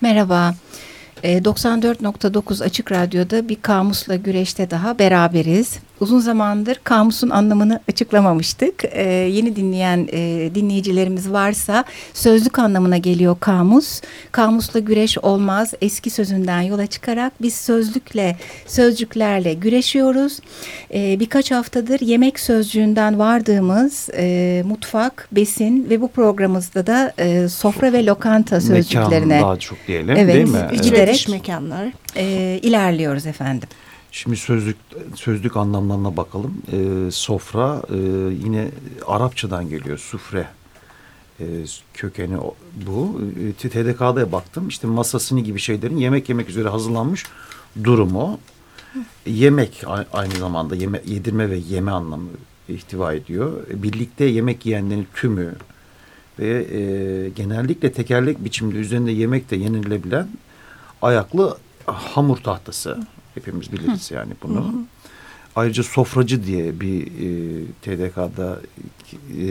Merhaba. 94.9 Açık Radyo'da bir kamusla güreşte daha beraberiz. Uzun zamandır kamusun anlamını açıklamamıştık. Ee, yeni dinleyen e, dinleyicilerimiz varsa sözlük anlamına geliyor kamus. Kamusla güreş olmaz. Eski sözünden yola çıkarak biz sözlükle, sözcüklerle güreşiyoruz. Ee, birkaç haftadır yemek sözcüğünden vardığımız e, mutfak, besin ve bu programımızda da e, sofra ve lokanta sözcüklerine. Mekan daha çok diyelim evet, değil mi? Giderek mekanlar. E, ilerliyoruz efendim. Şimdi sözlük sözlük anlamlarına bakalım. Ee, sofra e, yine Arapçadan geliyor. Sufre e, kökeni bu. E, TDK'da baktım. İşte masasını gibi şeylerin yemek yemek üzere hazırlanmış durumu. Yemek aynı zamanda yeme, yedirme ve yeme anlamı ihtiva ediyor. Birlikte yemek yiyenlerin tümü ve e, genellikle tekerlek biçimde üzerinde yemek de yenilebilen ayaklı hamur tahtası Hepimiz biliriz yani bunu. Hı hı. Ayrıca sofracı diye bir e, TDK'da e,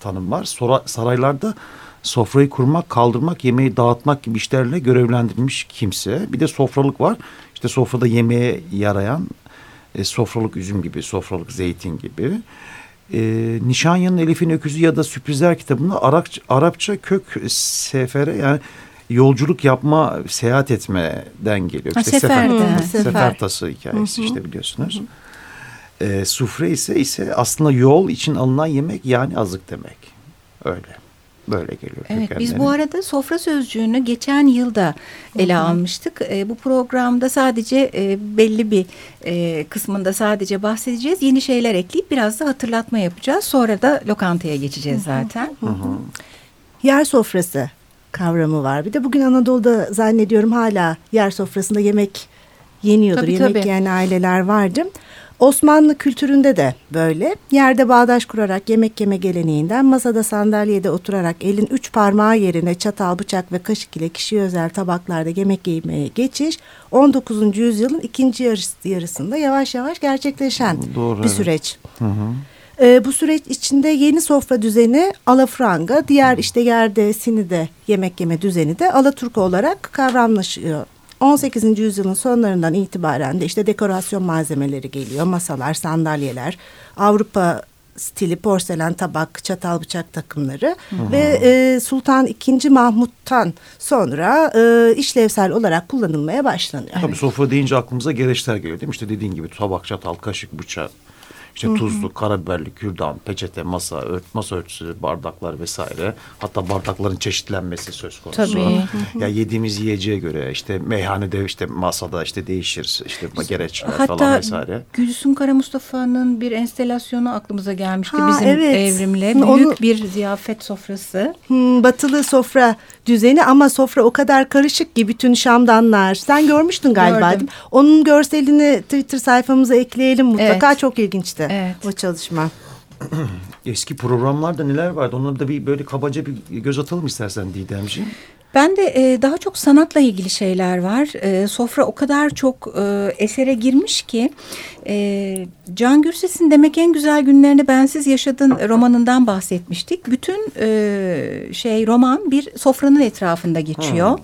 tanım var. Sora, saraylarda sofrayı kurmak, kaldırmak, yemeği dağıtmak gibi işlerle görevlendirilmiş kimse. Bir de sofralık var. İşte sofrada yemeğe yarayan e, sofralık üzüm gibi, sofralık zeytin gibi. E, Nişanyan'ın Elif'in Öküzü ya da Sürprizler kitabında Arapça, Arapça kök sefere yani yolculuk yapma, seyahat etmeden geliyor. İşte sefer, sefer, hı, sefer, tası hikayesi Hı -hı. işte biliyorsunuz. Hı -hı. E, sufre ise ise aslında yol için alınan yemek yani azık demek. Öyle. Böyle geliyor. Evet biz bu arada sofra sözcüğünü geçen yılda ele Hı -hı. almıştık. E, bu programda sadece e, belli bir e, kısmında sadece bahsedeceğiz. Yeni şeyler ekleyip biraz da hatırlatma yapacağız. Sonra da lokantaya geçeceğiz zaten. Hı -hı. Yer sofrası kavramı var. Bir de bugün Anadolu'da zannediyorum hala yer sofrasında yemek yeniyordur. Tabii, yemek tabii. yiyen aileler vardı. Osmanlı kültüründe de böyle. Yerde bağdaş kurarak yemek yeme geleneğinden masada sandalyede oturarak elin üç parmağı yerine çatal, bıçak ve kaşık ile kişiye özel tabaklarda yemek yemeye geçiş 19. yüzyılın ikinci yarısında yavaş yavaş gerçekleşen Doğru, bir evet. süreç. Hı hı. E, bu süreç içinde yeni sofra düzeni alafranga, diğer işte yerde sinide yemek yeme düzeni de alaturka olarak kavramlaşıyor. 18. yüzyılın sonlarından itibaren de işte dekorasyon malzemeleri geliyor. Masalar, sandalyeler, Avrupa stili porselen tabak, çatal bıçak takımları hı hı. ve e, Sultan II. Mahmut'tan sonra e, işlevsel olarak kullanılmaya başlanıyor. Tabii sofra deyince aklımıza gereçler geliyor değil mi? İşte dediğin gibi tabak, çatal, kaşık, bıçak, işte tuzlu, karabiberli, kürdan, peçete, masa, ört, masa örtüsü, bardaklar vesaire. Hatta bardakların çeşitlenmesi söz konusu. Tabii. Ya yediğimiz yiyeceğe göre işte meyhanede işte masada işte değişir. işte gereçler Hatta falan vesaire. Hatta Gülsüm Kara Mustafa'nın bir enstelasyonu aklımıza gelmişti ha, bizim evet. evrimle. Büyük Onu... bir ziyafet sofrası. Hmm, batılı sofra düzeni ama sofra o kadar karışık ki bütün şamdanlar. Sen görmüştün galiba. Gördüm. Onun görselini Twitter sayfamıza ekleyelim mutlaka. Evet. Çok ilginçti evet. o çalışma. Eski programlarda neler vardı? Onları da bir böyle kabaca bir göz atalım istersen Didemciğim. Ben de e, daha çok sanatla ilgili şeyler var. E, sofra o kadar çok e, esere girmiş ki e, Can Gürses'in Demek En Güzel Günlerini Bensiz Yaşadın romanından bahsetmiştik. Bütün e, şey roman bir sofranın etrafında geçiyor.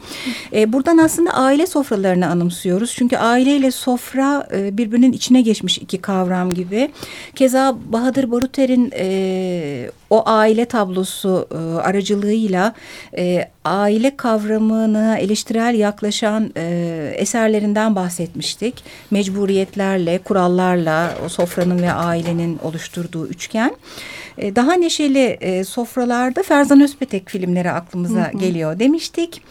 E, buradan aslında aile sofralarını anımsıyoruz. Çünkü aileyle sofra e, birbirinin içine geçmiş iki kavram gibi. Keza Bahadır Baruter'in e, o aile tablosu e, aracılığıyla e, aile kavramına eleştirel yaklaşan e, eserlerinden bahsetmiştik. Mecburiyetlerle, kurallarla o sofranın ve ailenin oluşturduğu üçgen. E, daha neşeli e, sofralarda Ferzan Özpetek filmleri aklımıza hı hı. geliyor demiştik.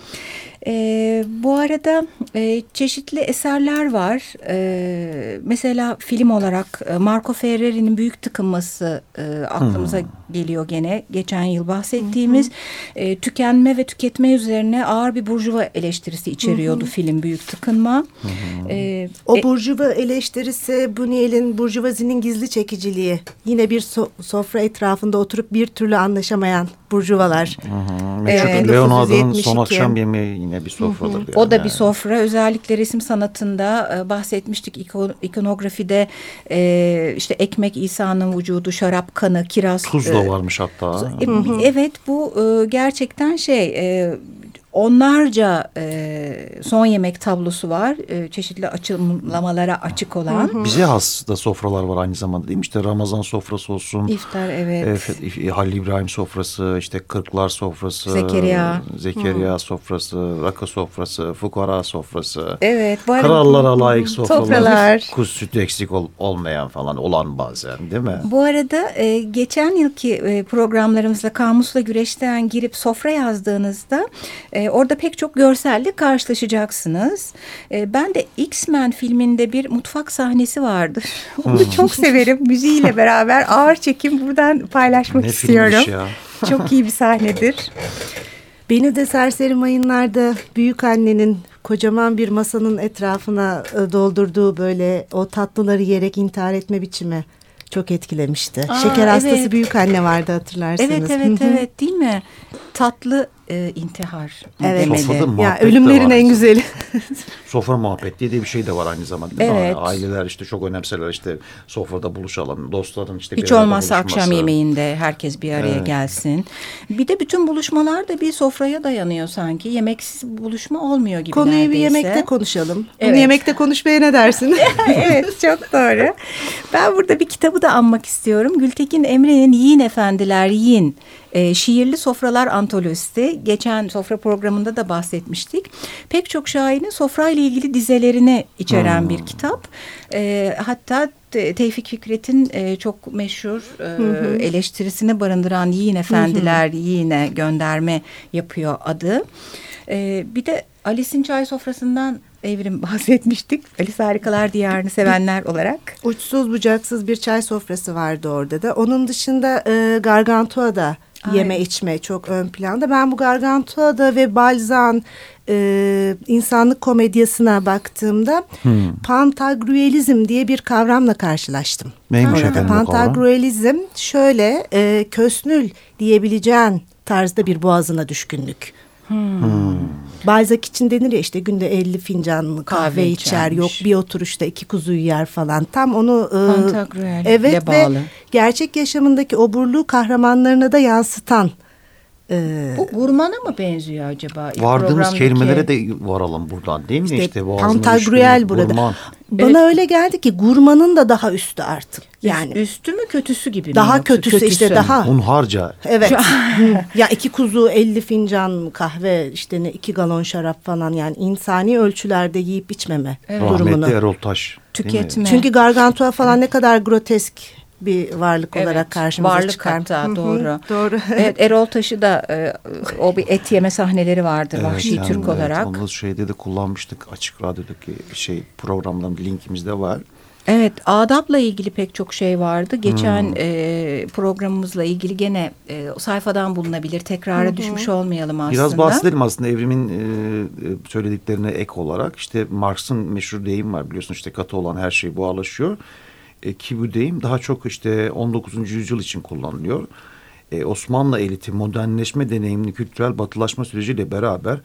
E, bu arada e, çeşitli eserler var. E, mesela film olarak e, Marco Ferreri'nin Büyük Tıkınması e, aklımıza hmm. geliyor gene. Geçen yıl bahsettiğimiz E, tükenme ve tüketme üzerine ağır bir burjuva eleştirisi içeriyordu hmm. film Büyük Tıkınma. Hmm. E, o burjuva eleştirisi Buniyel'in burjuvazinin gizli çekiciliği. Yine bir so sofra etrafında oturup bir türlü anlaşamayan burjuvalar. Evet. Leonardo'nun son akşam yemeği yine bir sofradır. Hı hı. Yani. O da bir sofra. Özellikle resim sanatında e, bahsetmiştik İkon, ikonografide e, işte ekmek İsa'nın vücudu, şarap kanı, kiraz. Tuz da e, varmış hatta. E, evet bu e, gerçekten şey... E, onlarca e, son yemek tablosu var. E, çeşitli açılımlamalara açık olan. Hı hı. Bize has da sofralar var aynı zamanda değil mi? İşte Ramazan sofrası olsun. İftar evet. E, Halil İbrahim sofrası, işte Kırklar sofrası. Zekeriya. Zekeriya hı. sofrası, Rakı sofrası, Fukara sofrası. Evet. Bu Krallara layık sofralar. Sofralar. Kuz sütü eksik ol, olmayan falan olan bazen değil mi? Bu arada e, geçen yılki e, programlarımızda Kamusla Güreş'ten girip sofra yazdığınızda... E, orada pek çok görselle karşılaşacaksınız. E, ben de X-Men filminde bir mutfak sahnesi vardır. Onu hmm. çok severim. Müziğiyle beraber ağır çekim buradan paylaşmak ne istiyorum. Ya. Çok iyi bir sahnedir. Beni de serseri mayınlarda büyük annenin kocaman bir masanın etrafına e, doldurduğu böyle o tatlıları yiyerek intihar etme biçimi çok etkilemişti. Aa, Şeker hastası evet. büyük anne vardı hatırlarsınız. Evet evet evet değil mi? Tatlı e, intihar evet. demeli. Ya ölümlerin en güzeli. Sofra muhabbeti diye bir şey de var aynı zamanda. Evet. Yani aileler işte çok önemseler işte sofrada buluşalım. Dostların işte Hiç olmazsa akşam yemeğinde herkes bir araya evet. gelsin. Bir de bütün buluşmalar da bir sofraya dayanıyor sanki. Yemeksiz buluşma olmuyor gibi Konuyu neredeyse. bir yemekte konuşalım. Evet. Bunu yemekte konuşmaya ne dersin? evet çok doğru. Ben burada bir kitabı da anmak istiyorum. Gültekin Emre'nin Yiyin Efendiler Yiyin e, şiirli sofralar antolojisi. Geçen sofra programında da bahsetmiştik. Pek çok şairin sofrayla ilgili dizelerini içeren hmm. bir kitap. E, hatta Tevfik Fikret'in e, çok meşhur e, eleştirisini barındıran Yiyin Efendiler Yiyin'e gönderme yapıyor adı. E, bir de Alice'in çay sofrasından Evrim bahsetmiştik. Alice Harikalar Diyarı'nı sevenler olarak. Uçsuz bucaksız bir çay sofrası vardı orada da. Onun dışında e, Gargantua'da yeme içme çok ön planda. Ben bu Gargantua'da ve Balzan e, insanlık komedyasına baktığımda hmm. pantagruelizm diye bir kavramla karşılaştım. Neymiş efendim Pantagruelizm şöyle e, kösnül diyebileceğin tarzda bir boğazına düşkünlük. Hmm. Hmm. Balzac için denir ya işte günde 50 fincan kahve, kahve içer yok bir oturuşta iki kuzuyu yer falan. Tam onu e, evet ve bağlı. gerçek yaşamındaki oburluğu kahramanlarına da yansıtan ee, Bu gurmana mı benziyor acaba? Vardığımız kelimelere de varalım buradan değil mi? İşte, işte Pantagruel burada. Gurman. Bana evet. öyle geldi ki gurmanın da daha üstü artık. Yani üstü mü kötüsü gibi mi? Daha kötüsü, kötüsü işte daha. Hunharca. Evet. ya iki kuzu 50 fincan kahve işte ne iki galon şarap falan yani insani ölçülerde yiyip içmeme evet. durumunu. Rahmetli Erol Taş. Tüketme. Çünkü gargantua falan ne kadar grotesk bir varlık evet, olarak karşımıza varlık çıkar. Varlık hatta doğru. doğru. Evet Erol Taşı da e, o bir et yeme sahneleri vardı evet, vahşi yani, Türk evet, olarak. Onu şeyde de kullanmıştık açık radyodaki şey programdan linkimizde var. Evet adapla ilgili pek çok şey vardı. Geçen hmm. e, programımızla ilgili gene e, sayfadan bulunabilir. Tekrara hmm. düşmüş olmayalım aslında. Biraz bahsedelim aslında evrimin e, söylediklerine ek olarak. işte Marx'ın meşhur deyim var biliyorsun işte katı olan her şey buharlaşıyor e, kibudeyim daha çok işte 19. yüzyıl için kullanılıyor. E, Osmanlı eliti modernleşme deneyimli kültürel batılaşma süreciyle beraber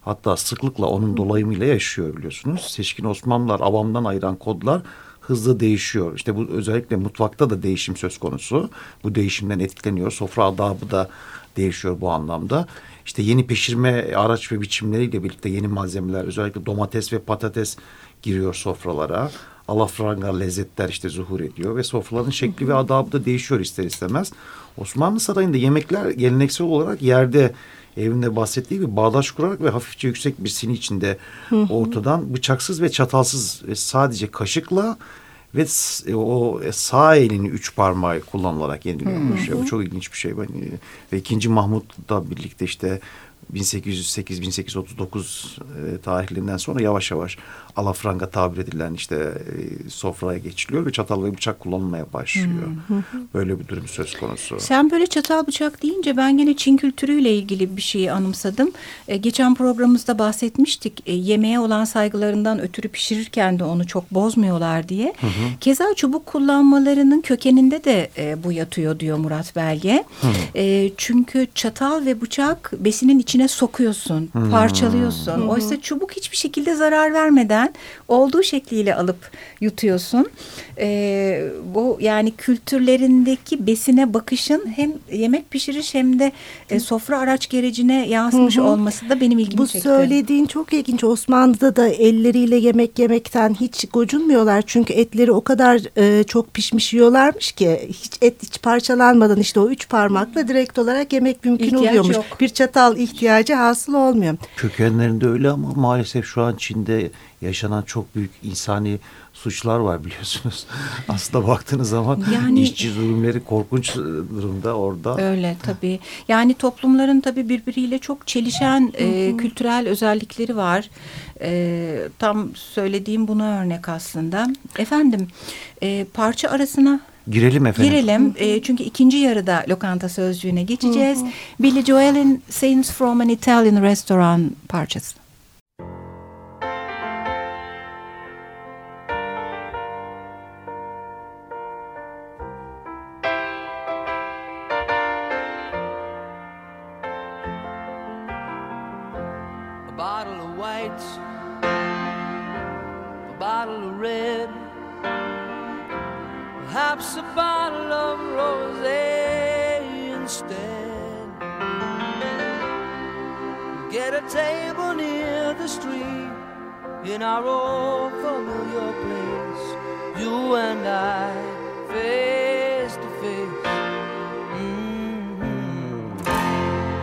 hatta sıklıkla onun dolayımıyla yaşıyor biliyorsunuz. Seçkin Osmanlılar avamdan ayıran kodlar hızlı değişiyor. İşte bu özellikle mutfakta da değişim söz konusu. Bu değişimden etkileniyor. Sofra adabı da değişiyor bu anlamda. İşte yeni pişirme araç ve biçimleriyle birlikte yeni malzemeler özellikle domates ve patates giriyor sofralara alafranga lezzetler işte zuhur ediyor ve sofraların şekli ve adabı da değişiyor ister istemez. Osmanlı Sarayı'nda yemekler geleneksel olarak yerde evinde bahsettiği gibi bağdaş kurarak ve hafifçe yüksek bir sini içinde ortadan bıçaksız ve çatalsız ve sadece kaşıkla ve e, o sağ elini üç parmağı kullanılarak yeniliyormuş. Bu çok ilginç bir şey. E, ve ikinci Mahmut'la birlikte işte 1808-1839 e, tarihlerinden sonra yavaş yavaş alafranga tabir edilen işte e, sofraya geçiliyor ve çatal ve bıçak kullanılmaya başlıyor. Böyle bir durum söz konusu. Sen böyle çatal bıçak deyince ben gene Çin kültürüyle ilgili bir şeyi anımsadım. E, geçen programımızda bahsetmiştik. E, yemeğe olan saygılarından ötürü pişirirken de onu çok bozmuyorlar diye. Hı hı. Keza çubuk kullanmalarının kökeninde de e, bu yatıyor diyor Murat Belge. Hı. E, çünkü çatal ve bıçak besinin içinde içine sokuyorsun, hmm. parçalıyorsun. Hmm. Oysa çubuk hiçbir şekilde zarar vermeden olduğu şekliyle alıp yutuyorsun. Ee, bu yani kültürlerindeki besine bakışın hem yemek pişiriş hem de e, sofra araç gerecine yansımış hmm. olması da benim ilgimi bu çekti. Bu söylediğin çok ilginç. Osmanlı'da da elleriyle yemek yemekten hiç gocunmuyorlar. Çünkü etleri o kadar e, çok pişmiş yiyorlarmış ki hiç et hiç parçalanmadan işte o üç parmakla direkt olarak yemek mümkün İhtiyaç oluyormuş. Yok. Bir çatal ihtiyacı hasıl olmuyor. Kökenlerinde öyle ama maalesef şu an Çin'de yaşanan çok büyük insani suçlar var biliyorsunuz. Aslında baktığınız zaman yani, işçi zulümleri korkunç durumda orada. Öyle tabii. Yani toplumların tabii birbiriyle çok çelişen e, kültürel özellikleri var. E, tam söylediğim buna örnek aslında. Efendim e, parça arasına Girelim efendim. Girelim. E, çünkü ikinci yarıda lokanta sözcüğüne geçeceğiz. Hı hı. Billy Joel'in Scenes from an Italian Restaurant parçası. In our old familiar place, you and I, face to face. Mm-hmm.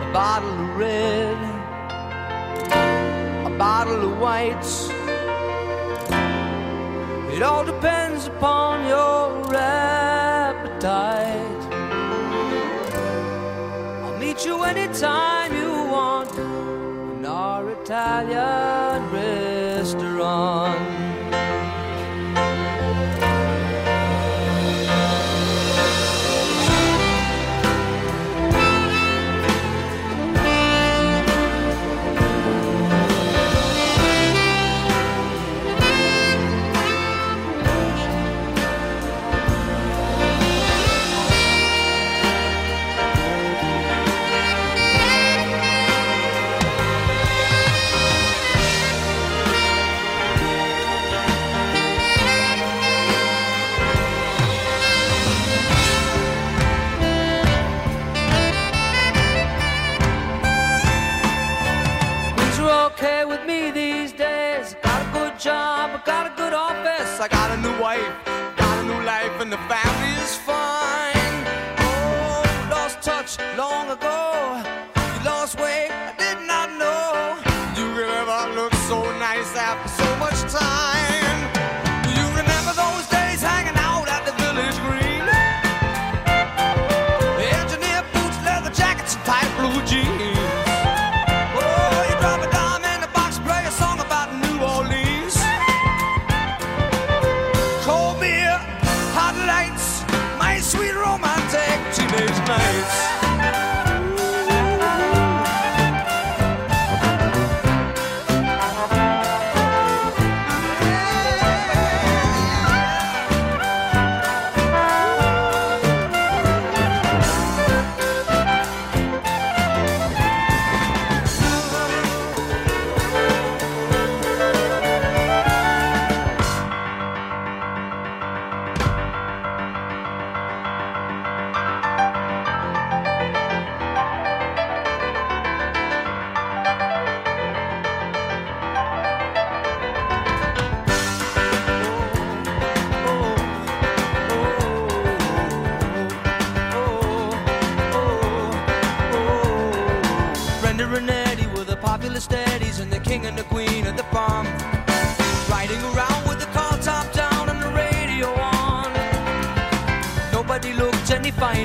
A bottle of red, a bottle of whites. It all depends upon your appetite. I'll meet you anytime Italian restaurant.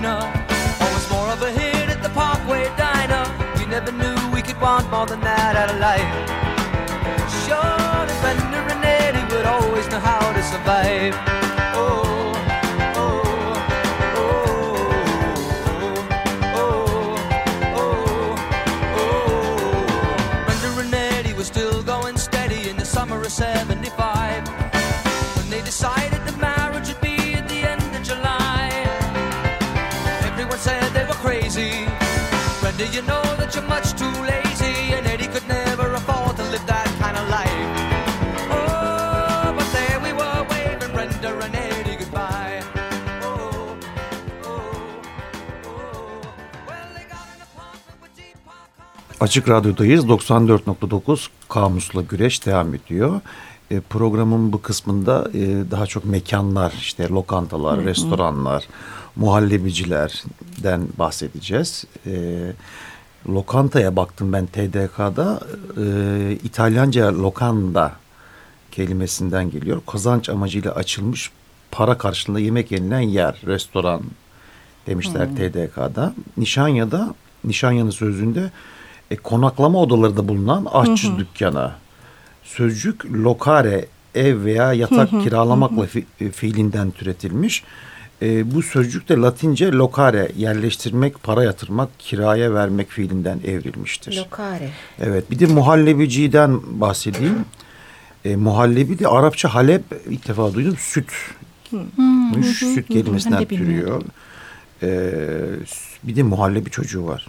entertainer. Always more of a hit at the Parkway Diner. We never knew we could want more than that out of life. Sure, Defender and Eddie would always know how to survive. Oh. said they were crazy. But you know that you're much too lazy? And Eddie could never afford to live that kind of life. Oh, but there we were waving Brenda and Eddie goodbye. Oh, oh, oh. Well, they got an apartment with deep park... Açık Radyo'dayız. 94.9 Kamus'la Güreş devam ediyor e, programın bu kısmında e, daha çok mekanlar işte lokantalar, restoranlar, muhallebicilerden bahsedeceğiz. E, lokantaya baktım ben TDK'da. E, İtalyanca lokanda kelimesinden geliyor. Kazanç amacıyla açılmış para karşılığında yemek yenilen yer, restoran demişler hmm. TDK'da. Nişanya'da, Nişanya'nın sözünde e, konaklama odaları bulunan aşçı hı dükkanı. Sözcük lokare, ev veya yatak kiralamakla fi, e, fiilinden türetilmiş. E, bu sözcük de Latince lokare, yerleştirmek, para yatırmak, kiraya vermek fiilinden evrilmiştir. Lokare. Evet, bir de muhallebiciden bahsedeyim. E, muhallebi de Arapça Halep ilk defa duydum. Süt. Hmm. Süt kelimesinden türüyor. E, bir de muhallebi çocuğu var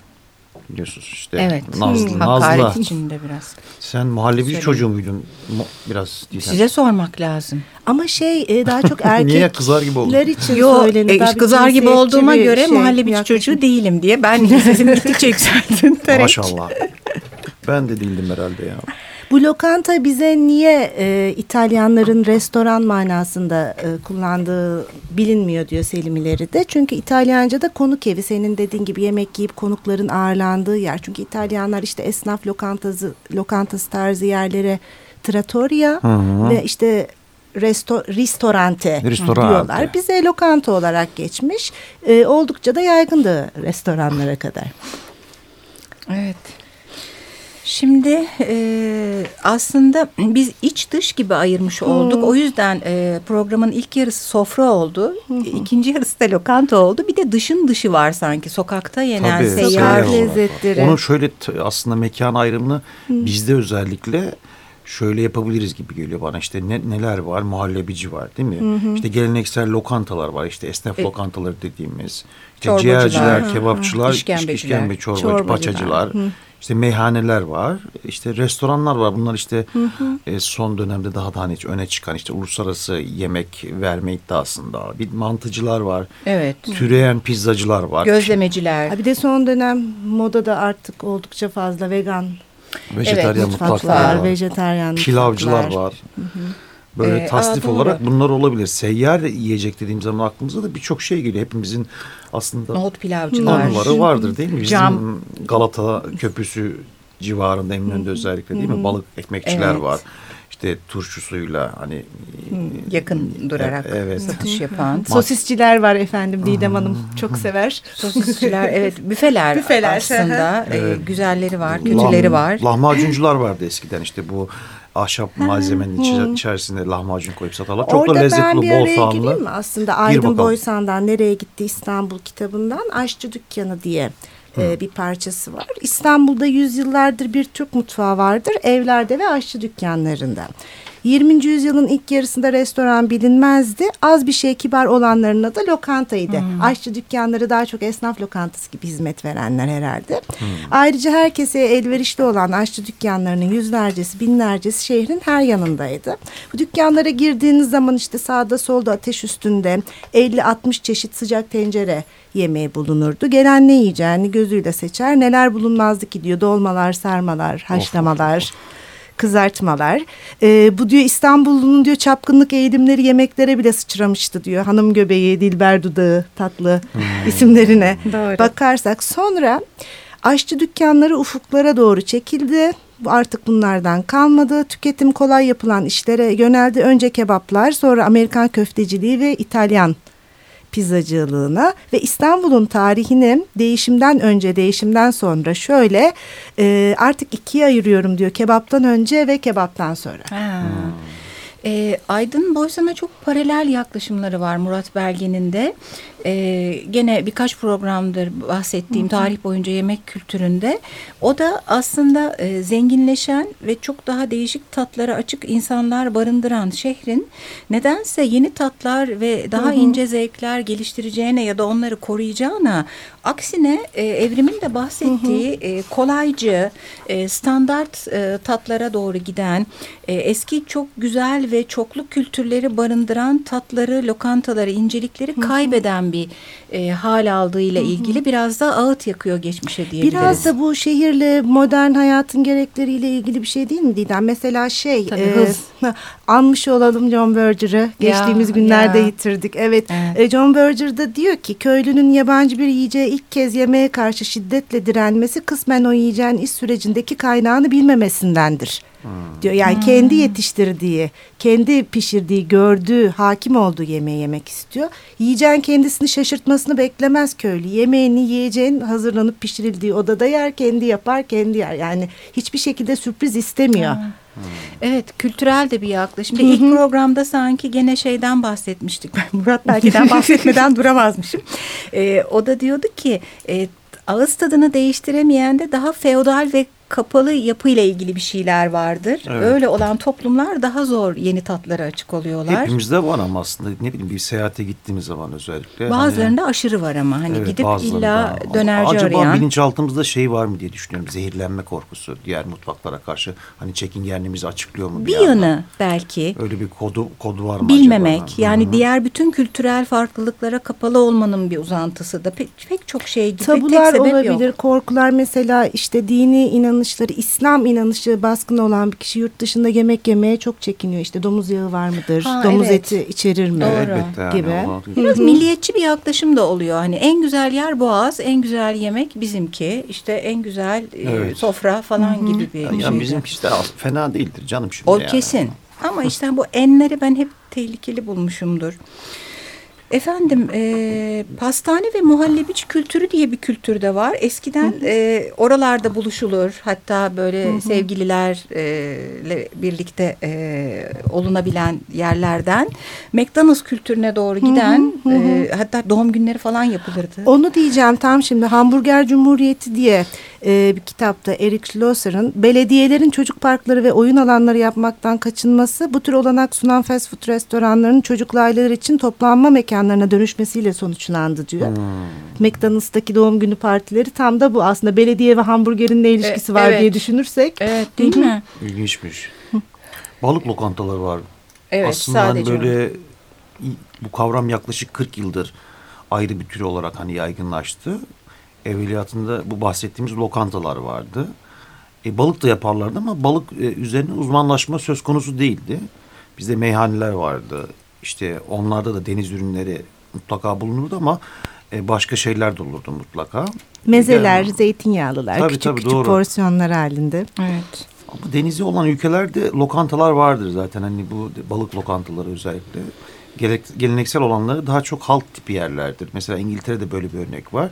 biliyorsunuz işte. Evet. Nazlı. Hmm. Nazlı. içinde biraz. Sen muhallebi Söyle. çocuğu muydun? Biraz diysen. Size sormak lazım. Ama şey e, daha çok erkekler Niye kızar gibi oldun? için Yo, söylenir. E, kızar gibi olduğuma göre şey, muhallebi çocuğu değilim diye ben sesim gittikçe yükseldim. Maşallah. ben de değildim herhalde ya. Bu lokanta bize niye e, İtalyanların restoran manasında e, kullandığı bilinmiyor diyor Selim İleri de. Çünkü İtalyanca'da konuk evi senin dediğin gibi yemek yiyip konukların ağırlandığı yer. Çünkü İtalyanlar işte esnaf lokantası, lokantası tarzı yerlere trattoria ve işte resto, ristorante, ristorante diyorlar. Bize lokanta olarak geçmiş. E, oldukça da yaygındı restoranlara kadar. Evet. Şimdi e, aslında biz iç dış gibi ayırmış olduk. Hmm. O yüzden e, programın ilk yarısı sofra oldu. Hmm. İkinci yarısı da lokanta oldu. Bir de dışın dışı var sanki. Sokakta yenen Tabii, seyyar lezzetleri. Onun şöyle aslında mekan ayrımını hmm. bizde özellikle şöyle yapabiliriz gibi geliyor bana. İşte ne, neler var? Muhallebici var değil mi? Hı hı. İşte geleneksel lokantalar var. İşte esnaf e, lokantaları dediğimiz. İşte ciğerciler, kebapçılar, işkembeciler, işkembe, çorbacı, paçacılar. Hı işte meyhaneler var, işte restoranlar var. Bunlar işte hı hı. E, son dönemde daha da hani öne çıkan işte uluslararası yemek verme iddiasında. Bir mantıcılar var. Evet. Türeyen pizzacılar var. Gözlemeciler. Ha bir de son dönem modada artık oldukça fazla vegan Vejetaryen evet, mutfaklar var. Vejetaryen Pilavcılar mutfaklar. var. Hı hı. Böyle ee, tasnif olarak bunlar olabilir. Seyyar yiyecek dediğim zaman aklımıza da birçok şey geliyor. Hepimizin aslında nohut pilavcılar anıları vardır değil mi? Bizim Cam. Galata Köprüsü civarında Eminönü'nde özellikle değil mi? Balık ekmekçiler evet. var. İşte turşusuyla hani yakın durarak e, evet. satış yapan. Sosisçiler var efendim Didem Hanım çok sever. Sosisçiler evet büfeler, büfeler aslında evet. e, güzelleri var, kötüleri Lah, var. Lahmacuncular vardı eskiden işte bu ahşap malzemenin içi, içerisinde lahmacun koyup satarlar. Çok Orada da lezzetli, bol soğanlı. Orada ben bir araya mi aslında? Aydın Boysan'dan Nereye Gitti İstanbul kitabından Aşçı Dükkanı diye e, bir parçası var. İstanbul'da yüzyıllardır bir Türk mutfağı vardır. Evlerde ve aşçı dükkanlarında. 20. yüzyılın ilk yarısında restoran bilinmezdi. Az bir şey kibar olanların adı lokantaydı. Hmm. Aşçı dükkanları daha çok esnaf lokantası gibi hizmet verenler herhalde. Hmm. Ayrıca herkese elverişli olan aşçı dükkanlarının yüzlercesi, binlercesi şehrin her yanındaydı. Bu dükkanlara girdiğiniz zaman işte sağda solda ateş üstünde 50-60 çeşit sıcak tencere yemeği bulunurdu. Gelen ne yiyeceğini gözüyle seçer. Neler bulunmazdı ki diyor. Dolmalar, sarmalar, haşlamalar. Of, of, of kızartmalar. E, bu diyor İstanbul'un diyor çapkınlık eğilimleri yemeklere bile sıçramıştı diyor. Hanım göbeği, Dilber dudağı tatlı hmm. isimlerine Doğru. bakarsak. Sonra aşçı dükkanları ufuklara doğru çekildi. Artık bunlardan kalmadı. Tüketim kolay yapılan işlere yöneldi. Önce kebaplar, sonra Amerikan köfteciliği ve İtalyan pizzacılığına ve İstanbul'un tarihini değişimden önce değişimden sonra şöyle e, artık ikiye ayırıyorum diyor kebaptan önce ve kebaptan sonra. Ha. Hmm. E, Aydın Boysan'a çok paralel yaklaşımları var Murat Belge'nin de. E, gene birkaç programdır bahsettiğim hı hı. tarih boyunca yemek kültüründe. O da aslında e, zenginleşen ve çok daha değişik tatlara açık insanlar barındıran şehrin nedense yeni tatlar ve daha hı hı. ince zevkler geliştireceğine ya da onları koruyacağına aksine e, evrimin de bahsettiği hı hı. E, kolaycı e, standart e, tatlara doğru giden e, eski çok güzel ve çoklu kültürleri barındıran tatları, lokantaları, incelikleri kaybeden bir e, hal aldığıyla ilgili biraz da ağıt yakıyor geçmişe diyebiliriz. Biraz da bu şehirle modern hayatın gerekleriyle ilgili bir şey değil mi Didem? Mesela şey Tabii, e, hız. anmış olalım John Berger'ı. Geçtiğimiz ya, günlerde ya. yitirdik. Evet, evet. E, John Berger da diyor ki köylünün yabancı bir yiyeceği ilk kez yemeğe karşı şiddetle direnmesi kısmen o yiyeceğin iş sürecindeki kaynağını bilmemesindendir. Hmm. diyor. Yani hmm. kendi yetiştirdiği, kendi pişirdiği, gördüğü, hakim olduğu yemeği yemek istiyor. Yiyeceğin kendisini şaşırtmasını beklemez köylü. Yemeğini yiyeceğin hazırlanıp pişirildiği odada yer, kendi yapar, kendi yer. Yani hiçbir şekilde sürpriz istemiyor. Hmm. Evet kültürel de bir yaklaşım. Hı hı. İlk programda sanki gene şeyden bahsetmiştik. Ben Murat Belki'den bahsetmeden duramazmışım. Ee, o da diyordu ki e, ağız tadını değiştiremeyen de daha feodal ve kapalı yapıyla ilgili bir şeyler vardır. Evet. Öyle olan toplumlar daha zor yeni tatlara açık oluyorlar. Hepimizde var ama aslında ne bileyim bir seyahate gittiğimiz zaman özellikle. Bazılarında hani, aşırı var ama hani evet, gidip illa dönerci Acaba arayan. Acaba bilinçaltımızda şey var mı diye düşünüyorum. Zehirlenme korkusu diğer mutfaklara karşı. Hani çekingenliğimizi açıklıyor mu? Bir, bir yanı belki. Öyle bir kodu, kodu var mı Bilmemek acaba? yani Hı-hı. diğer bütün kültürel farklılıklara kapalı olmanın bir uzantısı da pek, pek çok şey gibi. Tabular tek sebep olabilir, yok. korkular mesela işte dini inanışları, İslam inanışı baskın olan bir kişi yurt dışında yemek yemeye çok çekiniyor. İşte domuz yağı var mıdır? Ha, domuz evet. eti içerir mi? Doğru. gibi. Yani, Biraz milliyetçi bir yaklaşım da oluyor. Hani en güzel yer Boğaz, en güzel yemek bizimki. İşte en güzel e, evet. sofra falan Hı-hı. gibi bir yani şeydi. Bizimki de fena değildir canım şimdi. O yani. kesin. Ama işte bu enleri ben hep tehlikeli bulmuşumdur. Efendim e, pastane ve muhallebici kültürü diye bir kültür de var. Eskiden e, oralarda buluşulur. Hatta böyle hı hı. sevgililerle birlikte e, olunabilen yerlerden McDonald's kültürüne doğru giden hı hı hı. E, hatta doğum günleri falan yapılırdı. Onu diyeceğim tam şimdi Hamburger Cumhuriyeti diye e, bir kitapta Eric Schlosser'ın belediyelerin çocuk parkları ve oyun alanları yapmaktan kaçınması bu tür olanak sunan fast food restoranlarının çocuklu aileler için toplanma mekanlarına dönüşmesiyle sonuçlandı diyor. Hmm. McDonald's'taki doğum günü partileri tam da bu aslında belediye ve hamburgerin ne ilişkisi e, var evet. diye düşünürsek. Evet değil mi? İlginçmiş. Balık lokantaları var. Evet Aslında hani sadece böyle bu kavram yaklaşık 40 yıldır ayrı bir tür olarak hani yaygınlaştı evveliyatında bu bahsettiğimiz lokantalar vardı. E, balık da yaparlardı ama balık e, üzerine uzmanlaşma söz konusu değildi. Bizde meyhaneler vardı. İşte onlarda da deniz ürünleri mutlaka bulunurdu ama e, başka şeyler de olurdu mutlaka. Mezeler, yani, zeytinyağlılar, tabii, küçük tabii, küçük doğru. porsiyonlar halinde. Evet. Ama denizi olan ülkelerde lokantalar vardır zaten. Hani bu balık lokantaları özellikle. Geleneksel olanları daha çok halk tipi yerlerdir. Mesela İngiltere'de böyle bir örnek var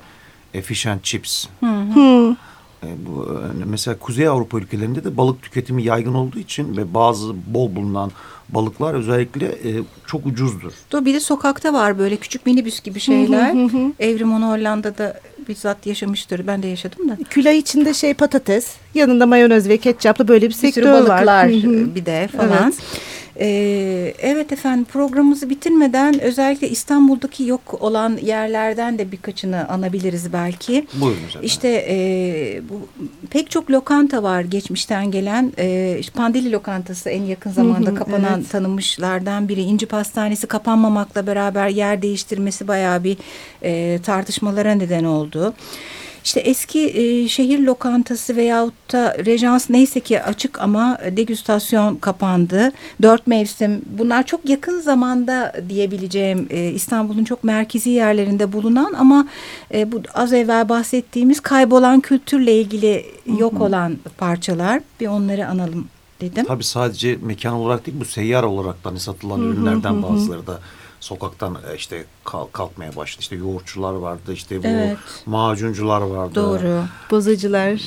e, fish and chips. Hı hı. E, bu, e, mesela Kuzey Avrupa ülkelerinde de balık tüketimi yaygın olduğu için ve bazı bol bulunan balıklar özellikle e, çok ucuzdur. Dur bir de sokakta var böyle küçük minibüs gibi şeyler. Hı hı hı. Evrim onu Hollanda'da bizzat yaşamıştır. Ben de yaşadım da. Külah içinde şey patates, yanında mayonez ve ketçaplı böyle bir, bir sektör var. Bir sürü balıklar var. bir de falan. Evet. Ee, evet efendim programımızı bitirmeden özellikle İstanbul'daki yok olan yerlerden de birkaçını anabiliriz belki. Buyurun efendim. İşte e, bu pek çok lokanta var geçmişten gelen. E, işte Pandeli lokantası en yakın zamanda kapanan evet. tanınmışlardan biri. İnci Pastanesi kapanmamakla beraber yer değiştirmesi bayağı bir e, tartışmalara neden oldu. İşte eski e, şehir lokantası veyahut da rejans neyse ki açık ama degüstasyon kapandı. Dört mevsim bunlar çok yakın zamanda diyebileceğim e, İstanbul'un çok merkezi yerlerinde bulunan ama e, bu az evvel bahsettiğimiz kaybolan kültürle ilgili yok olan parçalar. Bir onları analım dedim. Tabii sadece mekan olarak değil bu seyyar olarak da hani satılan ürünlerden bazıları da sokaktan e, işte kalkmaya başladı. İşte yoğurtçular vardı, işte bu evet. macuncular vardı. Doğru. Bozacılar.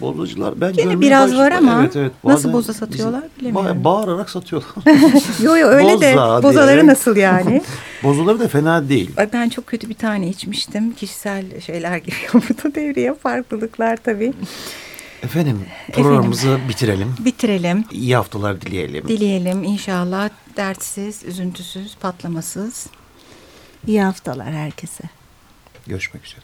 Bozacılar ben Yine biraz var ama evet, evet, nasıl boza satıyorlar bilemiyorum. Bağırarak satıyorlar. yo yo öyle Boza de. Bozaları diye. nasıl yani? Bozaları da fena değil. Ay, ben çok kötü bir tane içmiştim. Kişisel şeyler giriyor burada devreye farklılıklar tabii. Efendim programımızı Efendim, bitirelim. Bitirelim. İyi haftalar dileyelim. Dileyelim inşallah dertsiz, üzüntüsüz, patlamasız. İyi haftalar herkese. Görüşmek üzere.